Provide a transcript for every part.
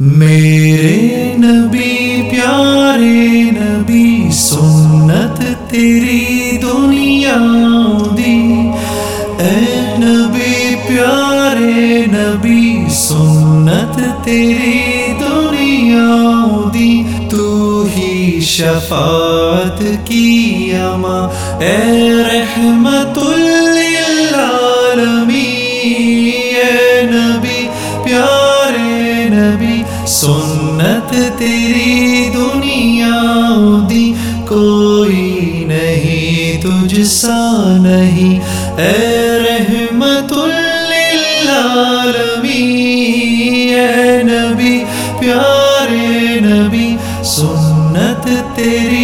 میرے نبی، پیارے نبی، سنت تیری دنیا دی اے نبی، پیارے نبی، سنت تیری دنیا دی تو ہی شفاعت کی اما اے رحمت للعالمین اے نبی، پیارے سنت تیری دنیا دی کوئی نہیں، تجھ سا نہیں۔ اے رحمت للعالمین اے نبی، پیارے نبی، سنت تیری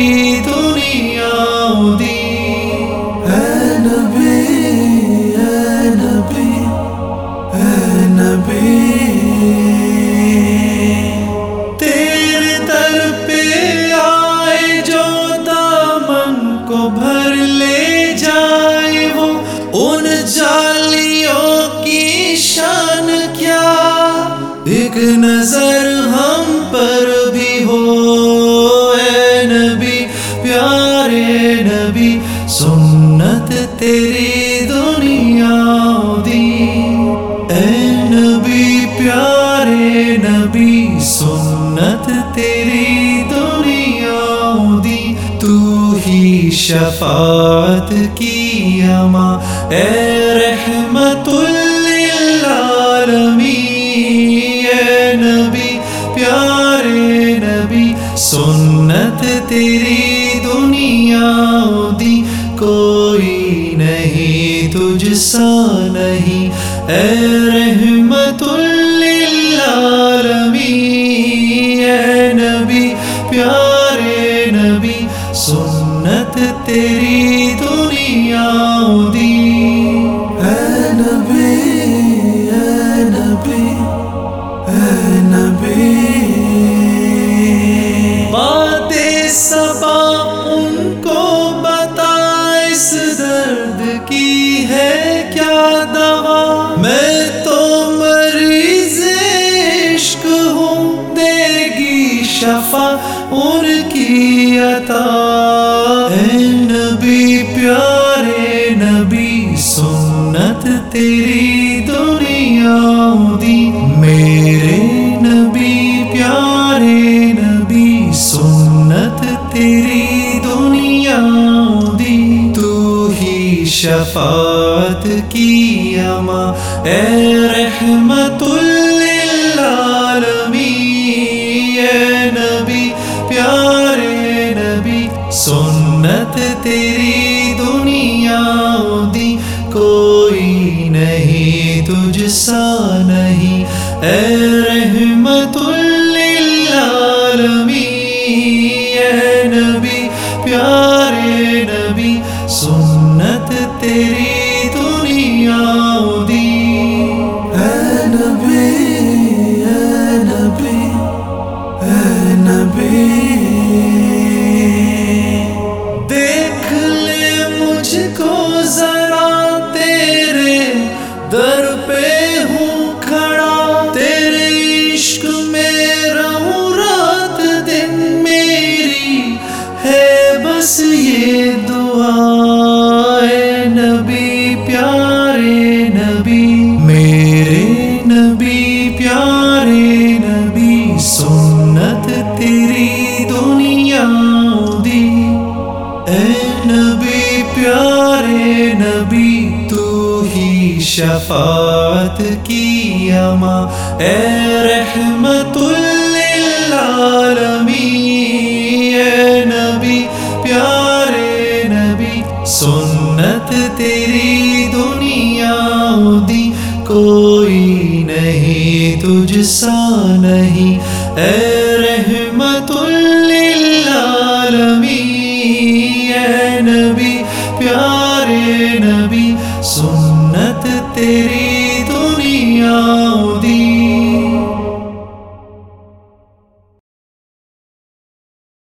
ایک نظر ہم پر بھی ہو، اے نبی، پیارے نبی، سنت تیری دنیا دی۔ اے نبی، پیارے نبی، سنت تیری دنیا دی۔ تو ہی شفاعت کی اما، اے سنت تیری دنیا دی کوئی نہیں، تجھ سا نہیں۔ اے رحمت للعالمین، اے نبی، پیارے نبی، سنت تیری دنیا دی اے نبی اے نبی اے نبی۔ کیا دوا؟ میں تو مریض عشق ہوں، دے گی شفا ان کی عطا۔ اے نبی، پیارے نبی، سنت تیری دنیا دی۔ شفاعت کی اما، اے رحمت للعالمین، اے نبی، پیارے نبی، سنت تیری دنیا دی، کوئی نہیں تجھ سا نہیں، اے رحمت للعالمین، اے نبی، پیارے تیری دنیا دی۔ اے نبی اے نبی اے نبی۔ شفاعت کی اما اے رحمت للعالمین، اے نبی، پیارے نبی، سنت تیری دنیا دی، کوئی نہیں، تجھ سا نہیں، اے رونت تیری دنیا دی